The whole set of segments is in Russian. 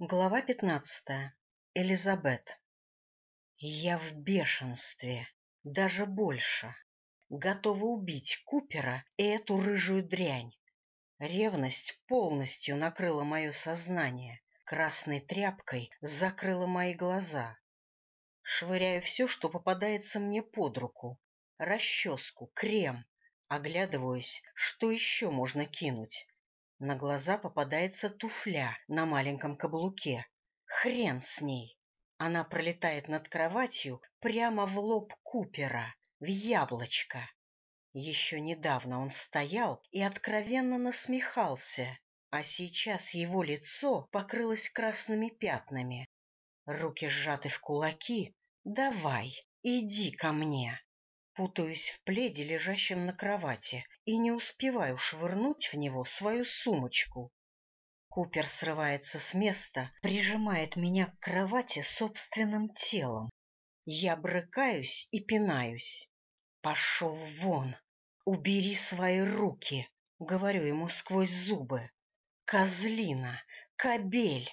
Глава пятнадцатая. Элизабет. Я в бешенстве, даже больше. Готова убить Купера и эту рыжую дрянь. Ревность полностью накрыла мое сознание, красной тряпкой закрыла мои глаза. Швыряю все, что попадается мне под руку. Расческу, крем. Оглядываюсь, что еще можно кинуть. На глаза попадается туфля на маленьком каблуке. Хрен с ней! Она пролетает над кроватью прямо в лоб Купера, в яблочко. Еще недавно он стоял и откровенно насмехался, а сейчас его лицо покрылось красными пятнами. Руки сжаты в кулаки. «Давай, иди ко мне!» Путаюсь в пледе, лежащем на кровати, и не успеваю швырнуть в него свою сумочку. Купер срывается с места, прижимает меня к кровати собственным телом. Я брыкаюсь и пинаюсь. «Пошел вон! Убери свои руки!» — говорю ему сквозь зубы. «Козлина! Кобель!»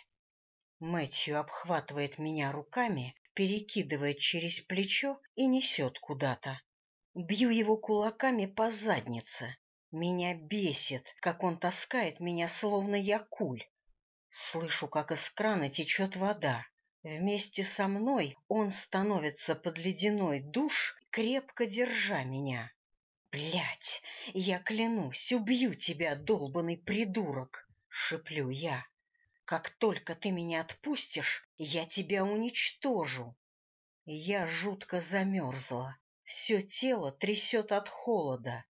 Мэтью обхватывает меня руками, перекидывает через плечо и несет куда-то. Бью его кулаками по заднице. Меня бесит, как он таскает меня, словно я куль. Слышу, как из крана течет вода. Вместе со мной он становится под ледяной душ, крепко держа меня. Блять, я клянусь, убью тебя, долбанный придурок, шеплю я. Как только ты меня отпустишь, я тебя уничтожу. Я жутко замерзла. Все тело трясет от холода.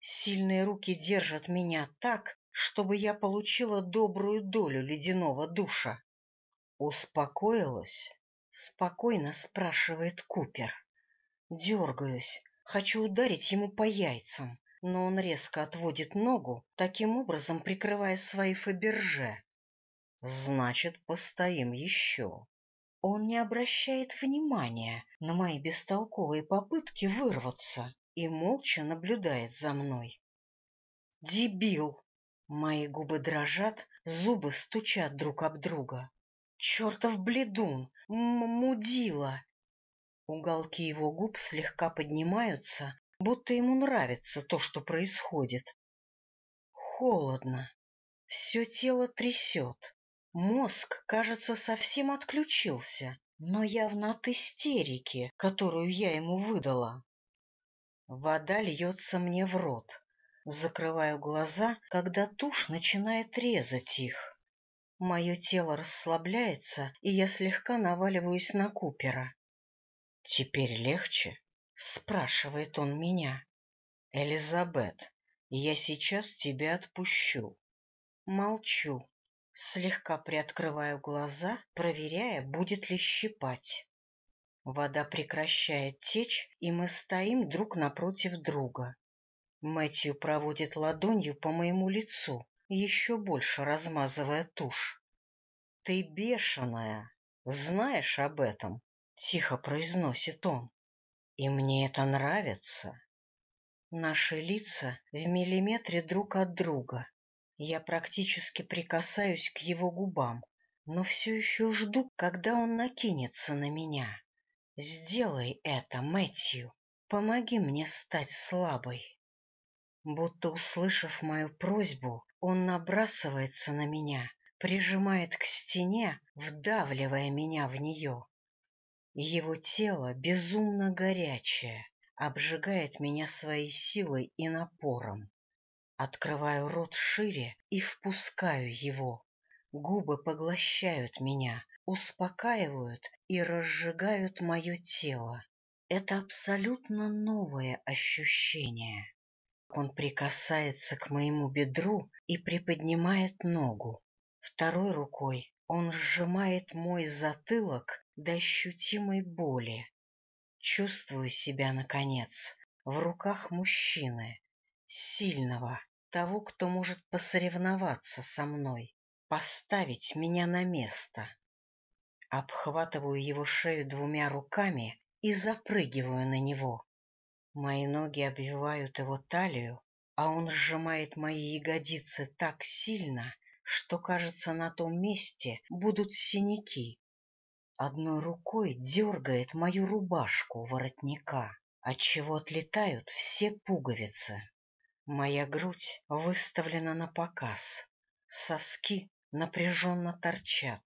Сильные руки держат меня так, чтобы я получила добрую долю ледяного душа. «Успокоилась?» — спокойно спрашивает Купер. Дергаюсь, хочу ударить ему по яйцам, но он резко отводит ногу, таким образом прикрывая свои фаберже. «Значит, постоим еще». Он не обращает внимания на мои бестолковые попытки вырваться и молча наблюдает за мной. «Дебил!» Мои губы дрожат, зубы стучат друг об друга. «Чертов бледун! Мудила!» Уголки его губ слегка поднимаются, будто ему нравится то, что происходит. Холодно. Все тело трясет. Мозг, кажется, совсем отключился, но явно от истерики, которую я ему выдала. Вода льется мне в рот. Закрываю глаза, когда тушь начинает резать их. Мое тело расслабляется, и я слегка наваливаюсь на Купера. — Теперь легче? — спрашивает он меня. — Элизабет, я сейчас тебя отпущу. Молчу, Слегка приоткрываю глаза, проверяя, будет ли щипать. Вода прекращает течь, и мы стоим друг напротив друга. Мэтью проводит ладонью по моему лицу, еще больше размазывая тушь. — Ты бешеная, знаешь об этом? — тихо произносит он. — И мне это нравится. Наши лица в миллиметре друг от друга, я практически прикасаюсь к его губам, но все еще жду, когда он накинется на меня. Сделай это, Мэтью. Помоги мне стать слабой. Будто услышав мою просьбу, он набрасывается на меня, прижимает к стене, вдавливая меня в нее. Его тело безумно горячее, обжигает меня своей силой и напором. Открываю рот шире и впускаю его. Губы поглощают меня, успокаивают и разжигают мое тело. Это абсолютно новое ощущение. Он прикасается к моему бедру и приподнимает ногу. Второй рукой он сжимает мой затылок до ощутимой боли. Чувствую себя, наконец, в руках мужчины, сильного, того, кто может посоревноваться со мной, поставить меня на место. Обхватываю его шею двумя руками и запрыгиваю на него. Мои ноги обвивают его талию, а он сжимает мои ягодицы так сильно, что, кажется, на том месте будут синяки. Одной рукой дергает мою рубашку воротника, отчего отлетают все пуговицы. Моя грудь выставлена на показ, соски напряженно торчат.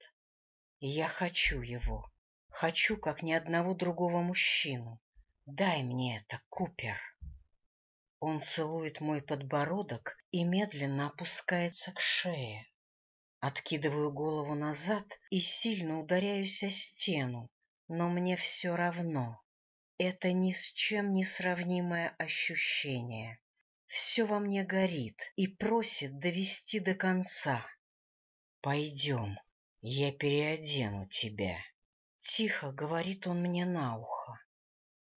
Я хочу его, хочу, как ни одного другого мужчину. Дай мне это, Купер. Он целует мой подбородок и медленно опускается к шее. Откидываю голову назад и сильно ударяюсь о стену, но мне все равно. Это ни с чем не сравнимое ощущение. Все во мне горит и просит довести до конца. Пойдем, я переодену тебя. Тихо говорит он мне на ухо.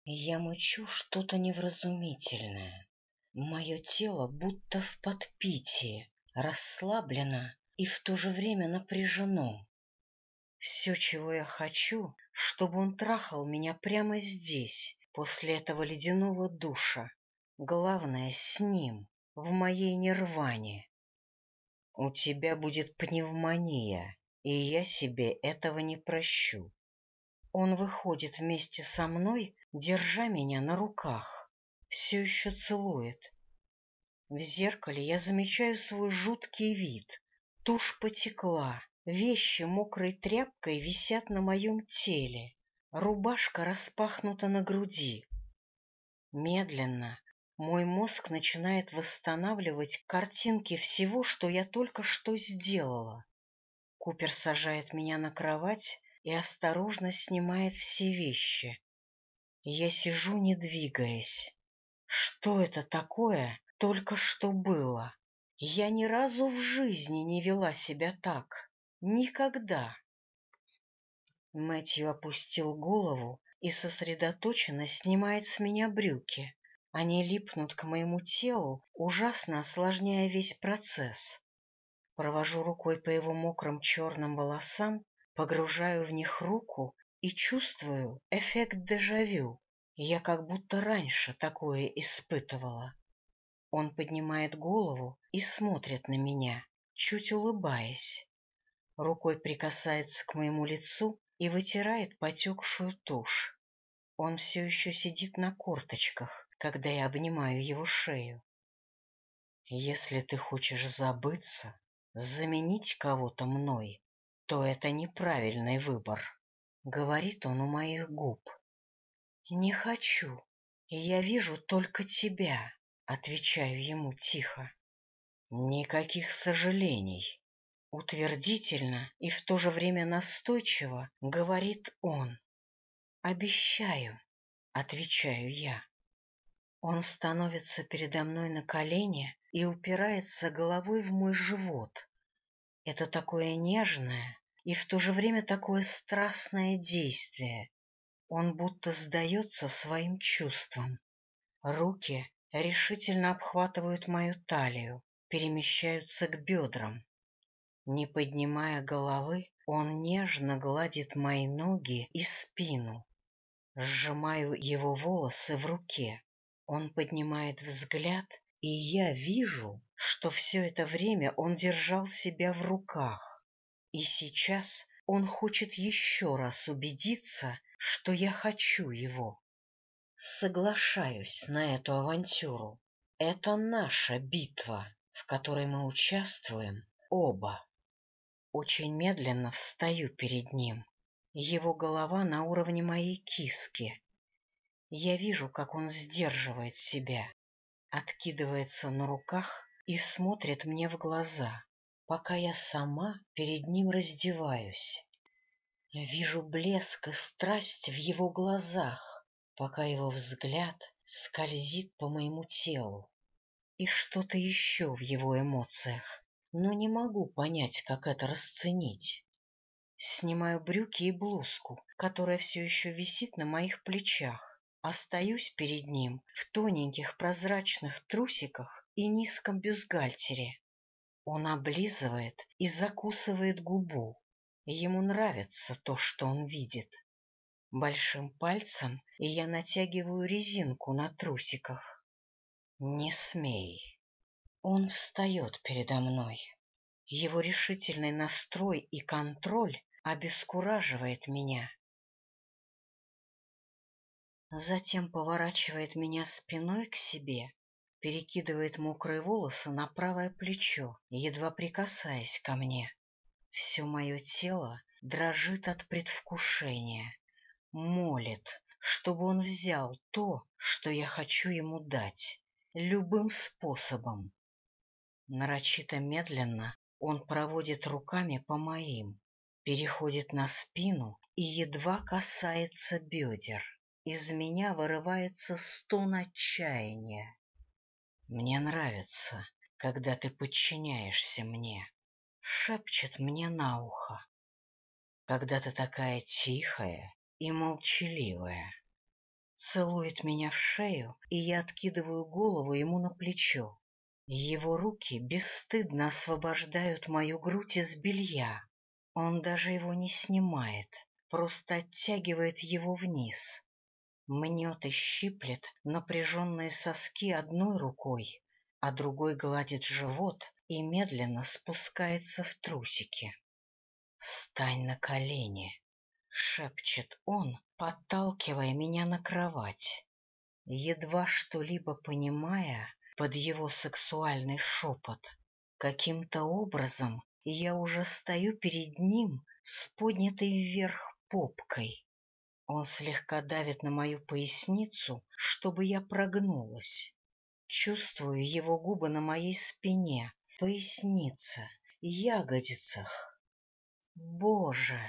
Я мычу что-то невразумительное. Мое тело будто в подпитии, расслаблено и в то же время напряжено. Все, чего я хочу, чтобы он трахал меня прямо здесь, после этого ледяного душа. Главное, с ним, в моей нирване. У тебя будет пневмония, и я себе этого не прощу. Он выходит вместе со мной, держа меня на руках все еще целует. В зеркале я замечаю свой жуткий вид. Тушь потекла, вещи мокрой тряпкой висят на моем теле, рубашка распахнута на груди. Медленно мой мозг начинает восстанавливать картинки всего, что я только что сделала. Купер сажает меня на кровать и осторожно снимает все вещи. Я сижу, не двигаясь. Что это такое только что было? Я ни разу в жизни не вела себя так. Никогда. Мэтью опустил голову и сосредоточенно снимает с меня брюки. Они липнут к моему телу, ужасно осложняя весь процесс. Провожу рукой по его мокрым черным волосам, погружаю в них руку и чувствую эффект дежавю. Я как будто раньше такое испытывала. Он поднимает голову и смотрит на меня, чуть улыбаясь. Рукой прикасается к моему лицу и вытирает потекшую тушь. Он все еще сидит на корточках, когда я обнимаю его шею. Если ты хочешь забыться, заменить кого-то мной, то это неправильный выбор, — говорит он у моих губ. «Не хочу. Я вижу только тебя», — отвечаю ему тихо. «Никаких сожалений», — утвердительно и в то же время настойчиво говорит он. «Обещаю», — отвечаю я. Он становится передо мной на колени и упирается головой в мой живот. Это такое нежное и в то же время такое страстное действие, он будто сдается своим чувствам. Руки решительно обхватывают мою талию, перемещаются к бедрам. Не поднимая головы, он нежно гладит мои ноги и спину. Сжимаю его волосы в руке. Он поднимает взгляд, и я вижу, что все это время он держал себя в руках. И сейчас он хочет еще раз убедиться, что я хочу его. Соглашаюсь на эту авантюру. Это наша битва, в которой мы участвуем оба. Очень медленно встаю перед ним. Его голова на уровне моей киски. Я вижу, как он сдерживает себя, откидывается на руках и смотрит мне в глаза, пока я сама перед ним раздеваюсь. Вижу блеск и страсть в его глазах, пока его взгляд скользит по моему телу. И что-то еще в его эмоциях, но не могу понять, как это расценить. Снимаю брюки и блузку, которая все еще висит на моих плечах. Остаюсь перед ним в тоненьких прозрачных трусиках и низком бюстгальтере. Он облизывает и закусывает губу. Ему нравится то, что он видит. Большим пальцем я натягиваю резинку на трусиках. Не смей. Он встает передо мной. Его решительный настрой и контроль обескураживает меня. Затем поворачивает меня спиной к себе, перекидывает мокрые волосы на правое плечо, едва прикасаясь ко мне. Все мое тело дрожит от предвкушения, молит, чтобы он взял то, что я хочу ему дать, любым способом. Нарочито медленно он проводит руками по моим, переходит на спину и едва касается бедер. Из меня вырывается стон отчаяния. Мне нравится, когда ты подчиняешься мне, шепчет мне на ухо. Когда ты такая тихая и молчаливая. Целует меня в шею, и я откидываю голову ему на плечо. Его руки бесстыдно освобождают мою грудь из белья. Он даже его не снимает, просто оттягивает его вниз, мнет и щиплет напряженные соски одной рукой, а другой гладит живот и медленно спускается в трусики. «Встань на колени!» — шепчет он, подталкивая меня на кровать. Едва что-либо понимая под его сексуальный шепот, каким-то образом я уже стою перед ним с поднятой вверх попкой. Он слегка давит на мою поясницу, чтобы я прогнулась. Чувствую его губы на моей спине, пояснице, ягодицах. Боже!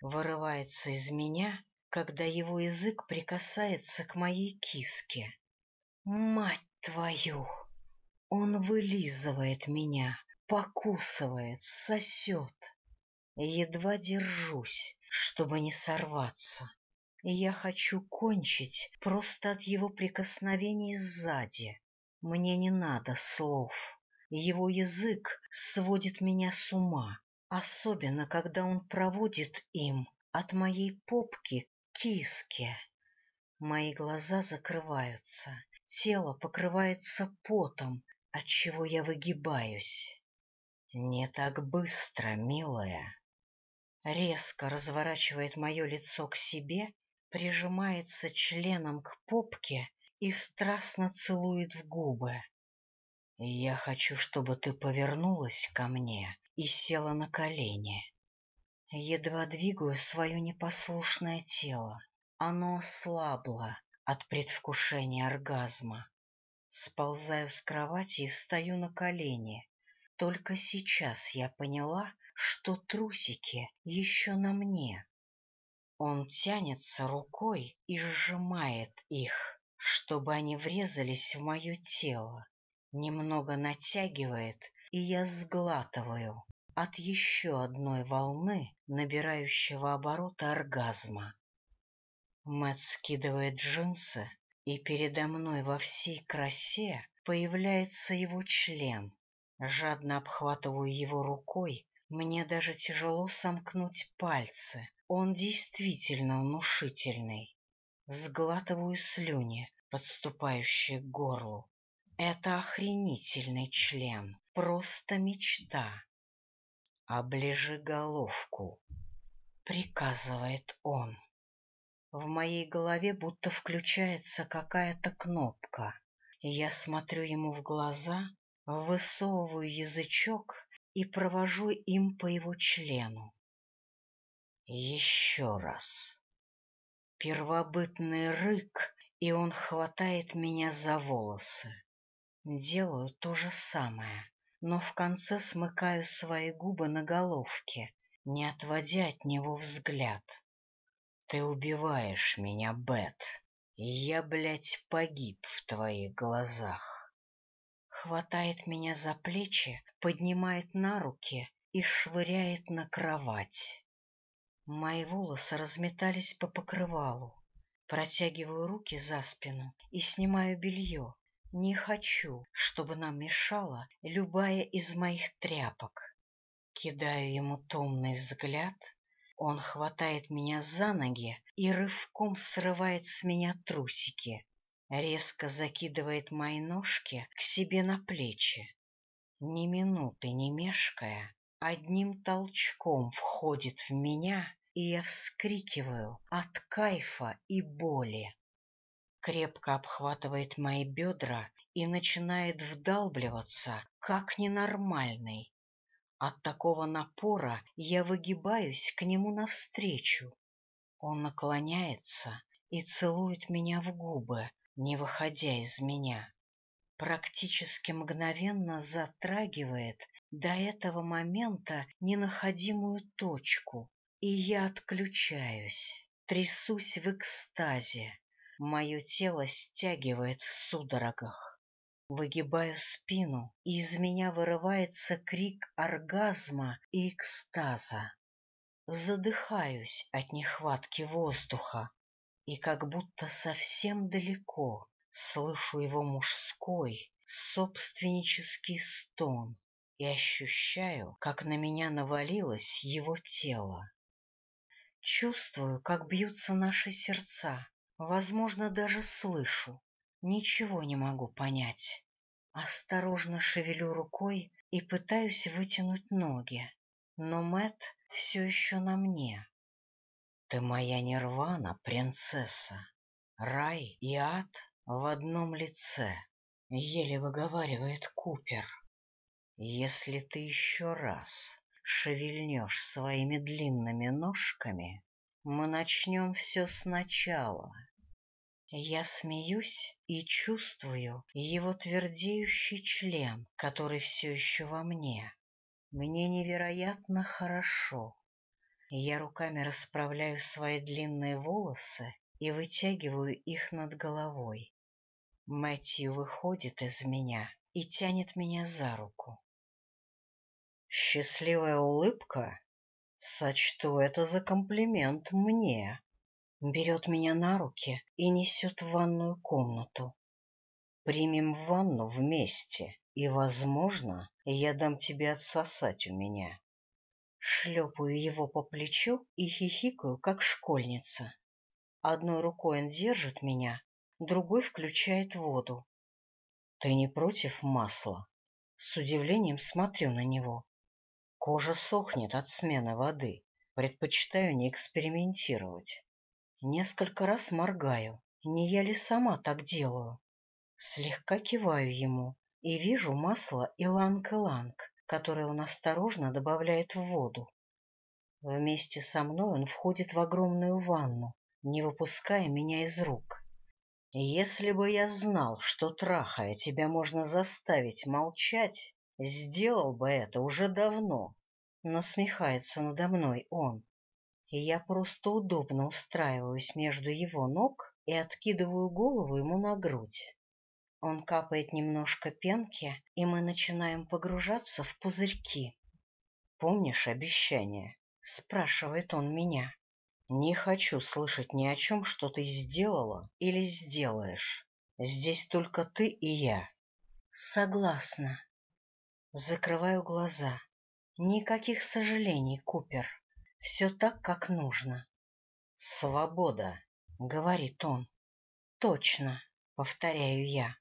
Вырывается из меня, когда его язык прикасается к моей киске. Мать твою! Он вылизывает меня, покусывает, сосет. Едва держусь, чтобы не сорваться я хочу кончить просто от его прикосновений сзади. Мне не надо слов. Его язык сводит меня с ума, особенно когда он проводит им от моей попки к киске. Мои глаза закрываются, тело покрывается потом, от чего я выгибаюсь. Не так быстро, милая. Резко разворачивает мое лицо к себе прижимается членом к попке и страстно целует в губы. Я хочу, чтобы ты повернулась ко мне и села на колени. Едва двигаю свое непослушное тело. Оно ослабло от предвкушения оргазма. Сползаю с кровати и встаю на колени. Только сейчас я поняла, что трусики еще на мне. Он тянется рукой и сжимает их, чтобы они врезались в мое тело. Немного натягивает, и я сглатываю от еще одной волны, набирающего оборота оргазма. Мэтт скидывает джинсы, и передо мной во всей красе появляется его член. Жадно обхватываю его рукой, мне даже тяжело сомкнуть пальцы, он действительно внушительный. Сглатываю слюни, подступающие к горлу. Это охренительный член, просто мечта. «Оближи головку», — приказывает он. В моей голове будто включается какая-то кнопка, я смотрю ему в глаза, высовываю язычок и провожу им по его члену. Еще раз. Первобытный рык, и он хватает меня за волосы. Делаю то же самое, но в конце смыкаю свои губы на головке, не отводя от него взгляд. Ты убиваешь меня, Бет, я, блядь, погиб в твоих глазах. Хватает меня за плечи, поднимает на руки и швыряет на кровать. Мои волосы разметались по покрывалу. Протягиваю руки за спину и снимаю белье. Не хочу, чтобы нам мешала любая из моих тряпок. Кидаю ему томный взгляд. Он хватает меня за ноги и рывком срывает с меня трусики. Резко закидывает мои ножки к себе на плечи. Ни минуты не мешкая, одним толчком входит в меня, и я вскрикиваю от кайфа и боли. Крепко обхватывает мои бедра и начинает вдалбливаться, как ненормальный. От такого напора я выгибаюсь к нему навстречу. Он наклоняется и целует меня в губы, не выходя из меня практически мгновенно затрагивает до этого момента ненаходимую точку, и я отключаюсь, трясусь в экстазе. Мое тело стягивает в судорогах. Выгибаю спину, и из меня вырывается крик оргазма и экстаза. Задыхаюсь от нехватки воздуха, и как будто совсем далеко слышу его мужской, собственнический стон и ощущаю, как на меня навалилось его тело. Чувствую, как бьются наши сердца, возможно, даже слышу. Ничего не могу понять. Осторожно шевелю рукой и пытаюсь вытянуть ноги, но Мэт все еще на мне. Ты моя нирвана, принцесса. Рай и ад в одном лице, — еле выговаривает Купер. Если ты еще раз шевельнешь своими длинными ножками, мы начнем все сначала. Я смеюсь и чувствую его твердеющий член, который все еще во мне. Мне невероятно хорошо. Я руками расправляю свои длинные волосы и вытягиваю их над головой. Мэтью выходит из меня и тянет меня за руку. Счастливая улыбка? Сочту это за комплимент мне. Берет меня на руки и несет в ванную комнату. Примем ванну вместе, и, возможно, я дам тебе отсосать у меня. Шлепаю его по плечу и хихикаю, как школьница. Одной рукой он держит меня, другой включает воду. Ты не против масла? С удивлением смотрю на него. Кожа сохнет от смены воды. Предпочитаю не экспериментировать. Несколько раз моргаю. Не я ли сама так делаю? Слегка киваю ему и вижу масло иланг-иланг, которое он осторожно добавляет в воду. Вместе со мной он входит в огромную ванну, не выпуская меня из рук. Если бы я знал, что, трахая тебя, можно заставить молчать, сделал бы это уже давно. Насмехается надо мной он. И я просто удобно устраиваюсь между его ног и откидываю голову ему на грудь. Он капает немножко пенки, и мы начинаем погружаться в пузырьки. «Помнишь обещание?» — спрашивает он меня. Не хочу слышать ни о чем, что ты сделала или сделаешь. Здесь только ты и я. Согласна. Закрываю глаза. Никаких сожалений, Купер. Все так, как нужно. Свобода, говорит он. Точно, повторяю я.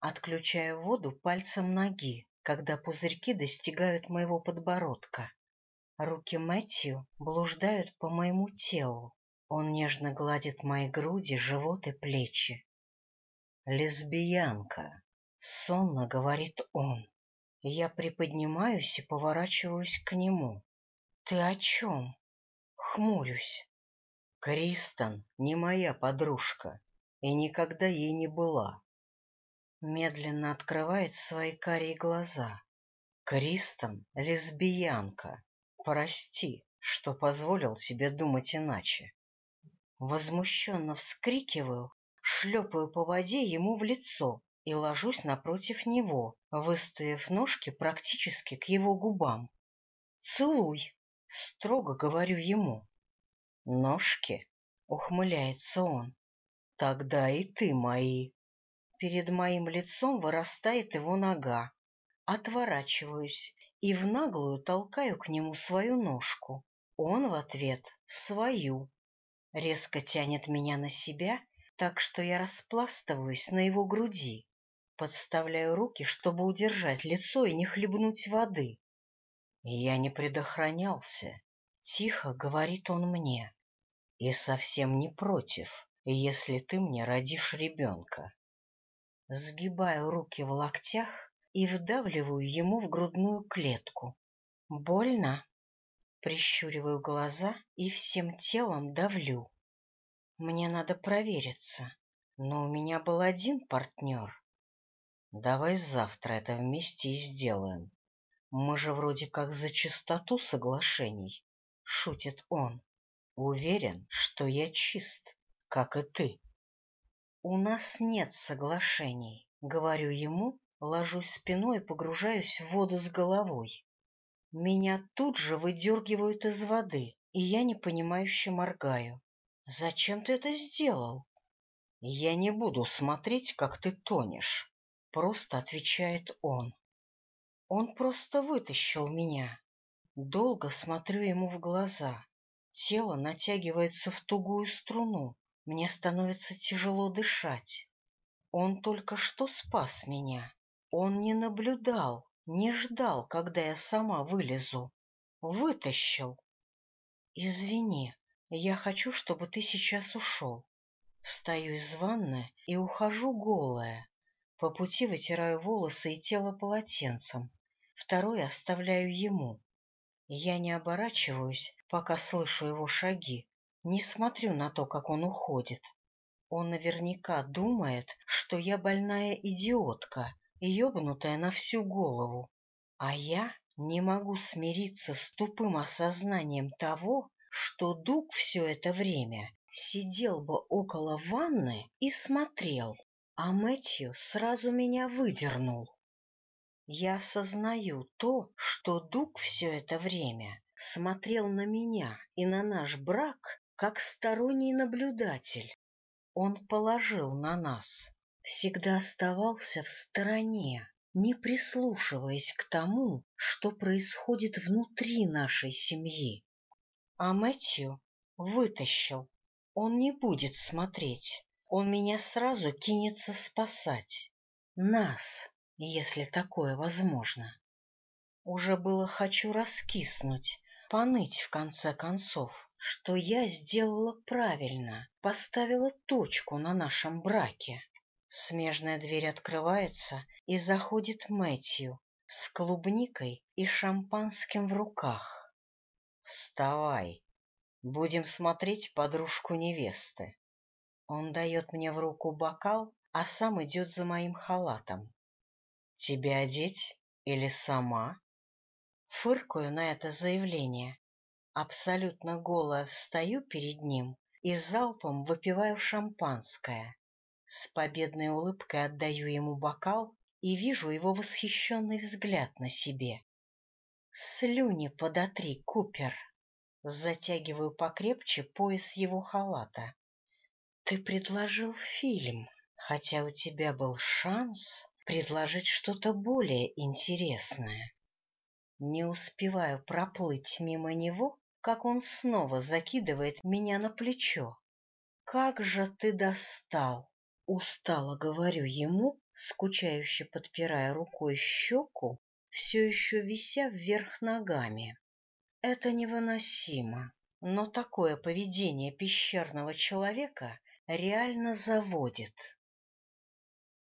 Отключаю воду пальцем ноги, когда пузырьки достигают моего подбородка. Руки Мэтью блуждают по моему телу. Он нежно гладит мои груди, живот и плечи. «Лесбиянка!» — сонно говорит он. Я приподнимаюсь и поворачиваюсь к нему. «Ты о чем?» Хмурюсь. «Кристен не моя подружка и никогда ей не была». Медленно открывает свои карие глаза. Кристен — лесбиянка. Прости, что позволил тебе думать иначе. Возмущенно вскрикиваю, шлепаю по воде ему в лицо и ложусь напротив него, выставив ножки практически к его губам. «Целуй!» — строго говорю ему. «Ножки?» — ухмыляется он. «Тогда и ты мои!» Перед моим лицом вырастает его нога. Отворачиваюсь и в наглую толкаю к нему свою ножку. Он в ответ — свою. Резко тянет меня на себя, так что я распластываюсь на его груди. Подставляю руки, чтобы удержать лицо и не хлебнуть воды. Я не предохранялся. Тихо говорит он мне. И совсем не против, если ты мне родишь ребенка. Сгибаю руки в локтях и вдавливаю ему в грудную клетку. Больно? Прищуриваю глаза и всем телом давлю. Мне надо провериться, но у меня был один партнер. Давай завтра это вместе и сделаем. Мы же вроде как за чистоту соглашений, — шутит он. Уверен, что я чист, как и ты. У нас нет соглашений, — говорю ему, ложусь спиной и погружаюсь в воду с головой. Меня тут же выдергивают из воды, и я непонимающе моргаю. «Зачем ты это сделал?» «Я не буду смотреть, как ты тонешь», — просто отвечает он. Он просто вытащил меня. Долго смотрю ему в глаза. Тело натягивается в тугую струну. Мне становится тяжело дышать. Он только что спас меня. Он не наблюдал, не ждал, когда я сама вылезу. Вытащил. Извини, я хочу, чтобы ты сейчас ушел. Встаю из ванны и ухожу голая. По пути вытираю волосы и тело полотенцем. Второй оставляю ему. Я не оборачиваюсь, пока слышу его шаги. Не смотрю на то, как он уходит. Он наверняка думает, что я больная идиотка, ёбнутая на всю голову. А я не могу смириться с тупым осознанием того, что Дуг все это время сидел бы около ванны и смотрел, а Мэтью сразу меня выдернул. Я осознаю то, что Дуг все это время смотрел на меня и на наш брак как сторонний наблюдатель. Он положил на нас, всегда оставался в стороне, не прислушиваясь к тому, что происходит внутри нашей семьи. А Мэтью вытащил. Он не будет смотреть. Он меня сразу кинется спасать. Нас, если такое возможно. Уже было хочу раскиснуть, поныть в конце концов, что я сделала правильно, поставила точку на нашем браке. Смежная дверь открывается, и заходит Мэтью с клубникой и шампанским в руках. «Вставай! Будем смотреть подружку невесты». Он дает мне в руку бокал, а сам идет за моим халатом. «Тебя одеть или сама?» Фыркаю на это заявление. Абсолютно голая встаю перед ним и залпом выпиваю шампанское. С победной улыбкой отдаю ему бокал и вижу его восхищенный взгляд на себе. Слюни подотри, Купер. Затягиваю покрепче пояс его халата. Ты предложил фильм, хотя у тебя был шанс предложить что-то более интересное. Не успеваю проплыть мимо него, как он снова закидывает меня на плечо. Как же ты достал! Устало говорю ему, скучающе подпирая рукой щеку, все еще вися вверх ногами. Это невыносимо, но такое поведение пещерного человека реально заводит.